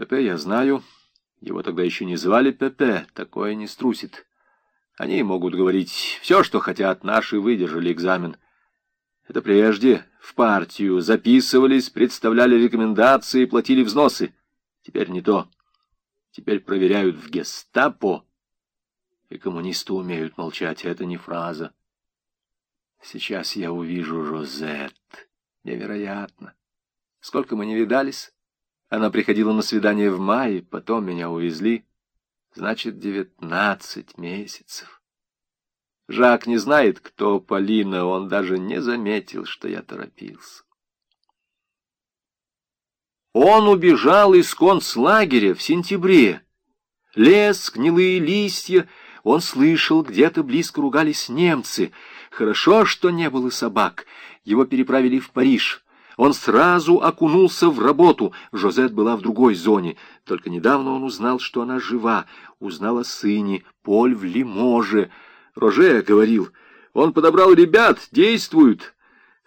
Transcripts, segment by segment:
Пепе я знаю. Его тогда еще не звали Пепе. Такое не струсит. Они могут говорить все, что хотят. Наши выдержали экзамен. Это прежде в партию записывались, представляли рекомендации, платили взносы. Теперь не то. Теперь проверяют в гестапо. И коммунисты умеют молчать. Это не фраза. Сейчас я увижу Розет. Невероятно. Сколько мы не видались? Она приходила на свидание в мае, потом меня увезли. Значит, девятнадцать месяцев. Жак не знает, кто Полина, он даже не заметил, что я торопился. Он убежал из концлагеря в сентябре. Лес, гнилые листья, он слышал, где-то близко ругались немцы. Хорошо, что не было собак. Его переправили в Париж. Он сразу окунулся в работу. Жозет была в другой зоне. Только недавно он узнал, что она жива. Узнал о сыне, Поль в Лиможе. Роже говорил, он подобрал ребят, действуют.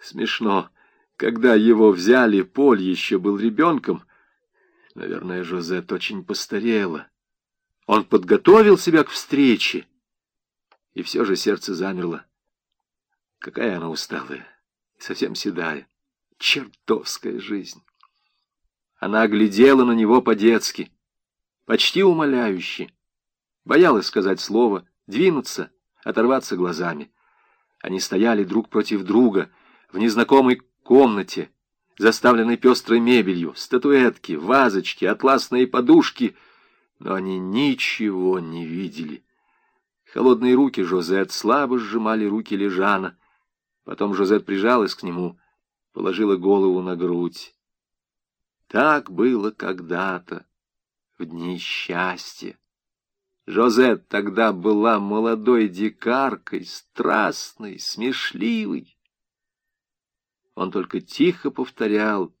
Смешно. Когда его взяли, Поль еще был ребенком. Наверное, Жозет очень постарела. Он подготовил себя к встрече. И все же сердце замерло. Какая она усталая, совсем седая. Чертовская жизнь. Она глядела на него по-детски, почти умоляюще. Боялась сказать слово, двинуться, оторваться глазами. Они стояли друг против друга в незнакомой комнате, заставленной пестрой мебелью, статуэтки, вазочки, атласные подушки, но они ничего не видели. Холодные руки Жозет слабо сжимали руки Лежана. Потом Жозет прижалась к нему — положила голову на грудь. Так было когда-то, в дни счастья. Жозет тогда была молодой дикаркой, страстной, смешливой. Он только тихо повторял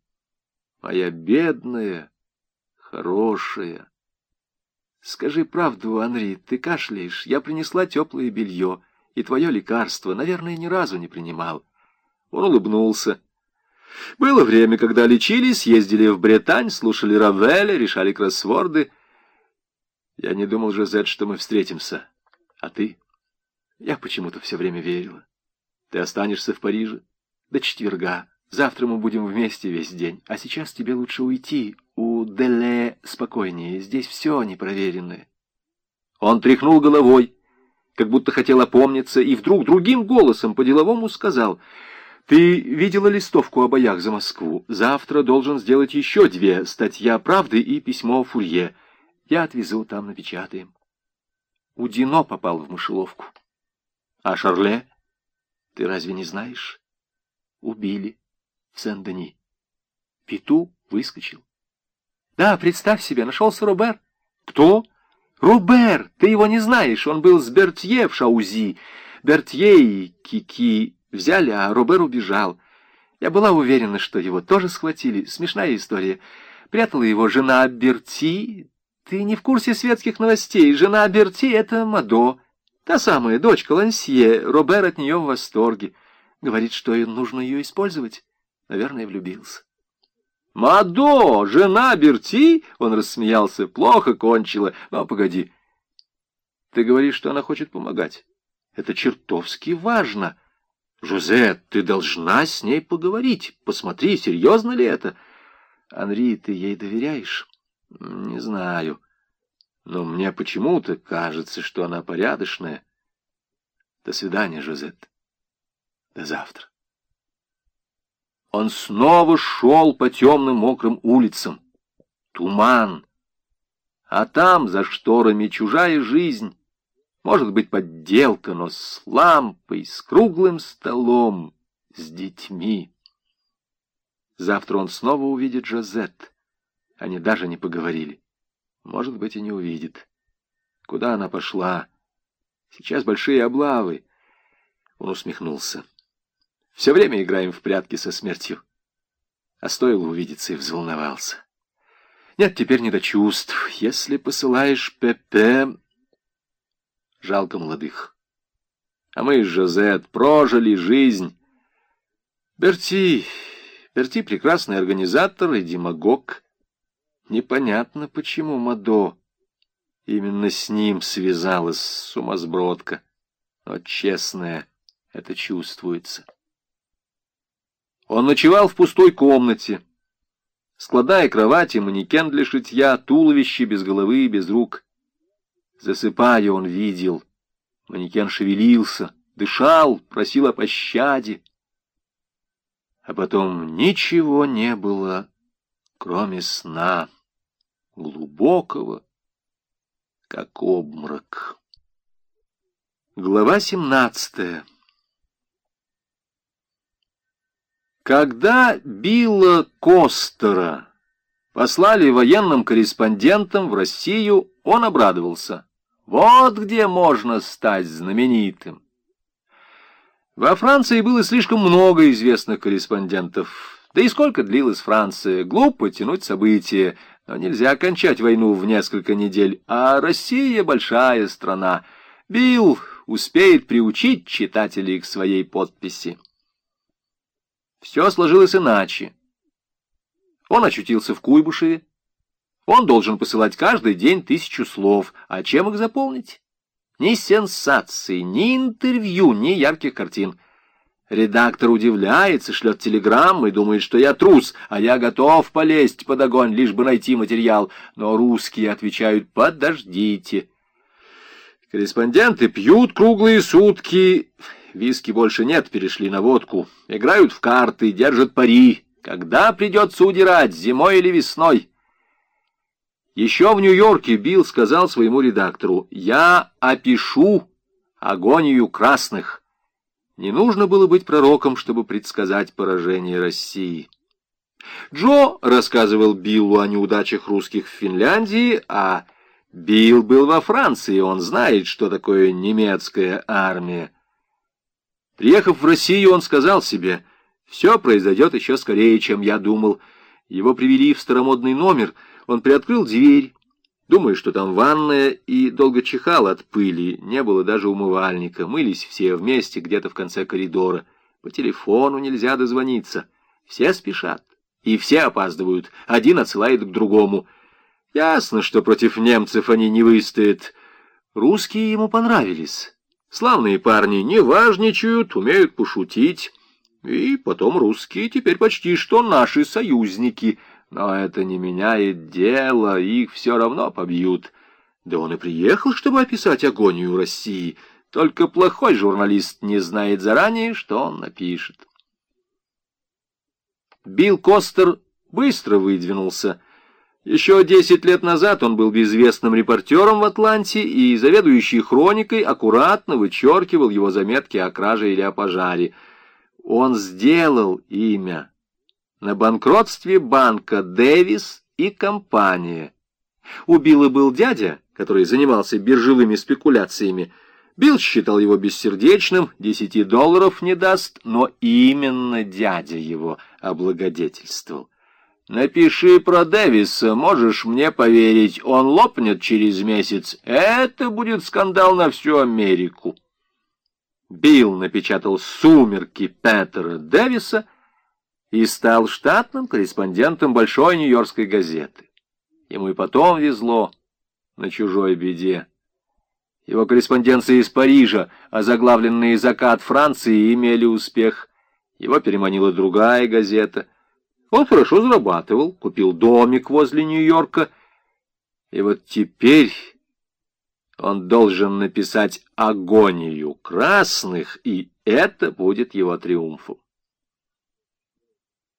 «Моя бедная, хорошая». «Скажи правду, Анри, ты кашляешь. Я принесла теплое белье, и твое лекарство, наверное, ни разу не принимал». Он улыбнулся. Было время, когда лечились, ездили в Британь, слушали Равеля, решали кроссворды. Я не думал, Жозет, что мы встретимся. А ты? Я почему-то все время верила. Ты останешься в Париже до четверга. Завтра мы будем вместе весь день. А сейчас тебе лучше уйти. У Деле спокойнее. Здесь все непроверенное. Он тряхнул головой, как будто хотел опомниться, и вдруг другим голосом по-деловому сказал — ты видела листовку о боях за Москву? Завтра должен сделать еще две. Статья «Правды» и письмо «Фурье». Я отвезу, там напечатаем. У Дино попал в мышеловку. А Шарле? Ты разве не знаешь? Убили в Сен-Дени. Пету выскочил. Да, представь себе, нашелся Робер. Кто? Робер! Ты его не знаешь, он был с Бертье в Шаузи. Бертье и Кики Взяли, а Робер убежал. Я была уверена, что его тоже схватили. Смешная история. Прятала его жена Берти. Ты не в курсе светских новостей. Жена Берти — это Мадо. Та самая дочка Лансье. Робер от нее в восторге. Говорит, что нужно ее использовать. Наверное, влюбился. «Мадо! Жена Берти?» Он рассмеялся. «Плохо кончила. Но погоди. Ты говоришь, что она хочет помогать. Это чертовски важно». «Жузе, ты должна с ней поговорить. Посмотри, серьезно ли это?» «Анри, ты ей доверяешь?» «Не знаю. Но мне почему-то кажется, что она порядочная. До свидания, Жозет. До завтра». Он снова шел по темным мокрым улицам. Туман. А там, за шторами, чужая жизнь. Может быть, подделка, но с лампой, с круглым столом, с детьми. Завтра он снова увидит Жозет. Они даже не поговорили. Может быть, и не увидит. Куда она пошла? Сейчас большие облавы. Он усмехнулся. Все время играем в прятки со смертью. А стоило увидеться и взволновался. Нет, теперь не до чувств. Если посылаешь Пепе, Жалко молодых. А мы с Жозет прожили жизнь. Берти, Берти прекрасный организатор и демагог. Непонятно, почему Мадо именно с ним связалась сумасбродка. Но честное, это чувствуется. Он ночевал в пустой комнате. Складая кровати, манекен для шитья, туловище без головы и без рук. Засыпая, он видел. Манекен шевелился, дышал, просил о пощаде. А потом ничего не было, кроме сна, глубокого, как обморок. Глава семнадцатая Когда Билла Костера послали военным корреспондентом в Россию, он обрадовался. Вот где можно стать знаменитым. Во Франции было слишком много известных корреспондентов. Да и сколько длилась Франция? Глупо тянуть события, но нельзя окончать войну в несколько недель. А Россия — большая страна. Билл успеет приучить читателей к своей подписи. Все сложилось иначе. Он очутился в Куйбышеве. Он должен посылать каждый день тысячу слов. А чем их заполнить? Ни сенсаций, ни интервью, ни ярких картин. Редактор удивляется, шлет телеграммы думает, что я трус, а я готов полезть под огонь, лишь бы найти материал. Но русские отвечают «подождите». Корреспонденты пьют круглые сутки Виски больше нет, перешли на водку. Играют в карты, держат пари. Когда придется удирать, зимой или весной? Еще в Нью-Йорке Билл сказал своему редактору, «Я опишу агонию красных». Не нужно было быть пророком, чтобы предсказать поражение России. Джо рассказывал Биллу о неудачах русских в Финляндии, а Билл был во Франции, он знает, что такое немецкая армия. Приехав в Россию, он сказал себе, «Все произойдет еще скорее, чем я думал». Его привели в старомодный номер, он приоткрыл дверь, думая, что там ванная, и долго чихал от пыли, не было даже умывальника, мылись все вместе где-то в конце коридора. По телефону нельзя дозвониться, все спешат, и все опаздывают, один отсылает к другому. Ясно, что против немцев они не выстоят. Русские ему понравились». Славные парни не важничают, умеют пошутить. И потом русские теперь почти что наши союзники. Но это не меняет дело, их все равно побьют. Да он и приехал, чтобы описать агонию России. Только плохой журналист не знает заранее, что он напишет. Билл Костер быстро выдвинулся. Еще десять лет назад он был безвестным репортером в Атланте, и заведующий хроникой аккуратно вычеркивал его заметки о краже или о пожаре. Он сделал имя на банкротстве банка «Дэвис» и компания. У Билла был дядя, который занимался биржевыми спекуляциями. Билл считал его бессердечным, десяти долларов не даст, но именно дядя его облагодетельствовал. Напиши про Дэвиса, можешь мне поверить, он лопнет через месяц. Это будет скандал на всю Америку. Билл напечатал «Сумерки» Петера Дэвиса и стал штатным корреспондентом большой нью-йоркской газеты. Ему и потом везло на чужой беде. Его корреспонденции из Парижа, озаглавленные «Закат Франции», имели успех. Его переманила другая газета — он хорошо зарабатывал, купил домик возле Нью-Йорка. И вот теперь он должен написать агонию красных, и это будет его триумфом.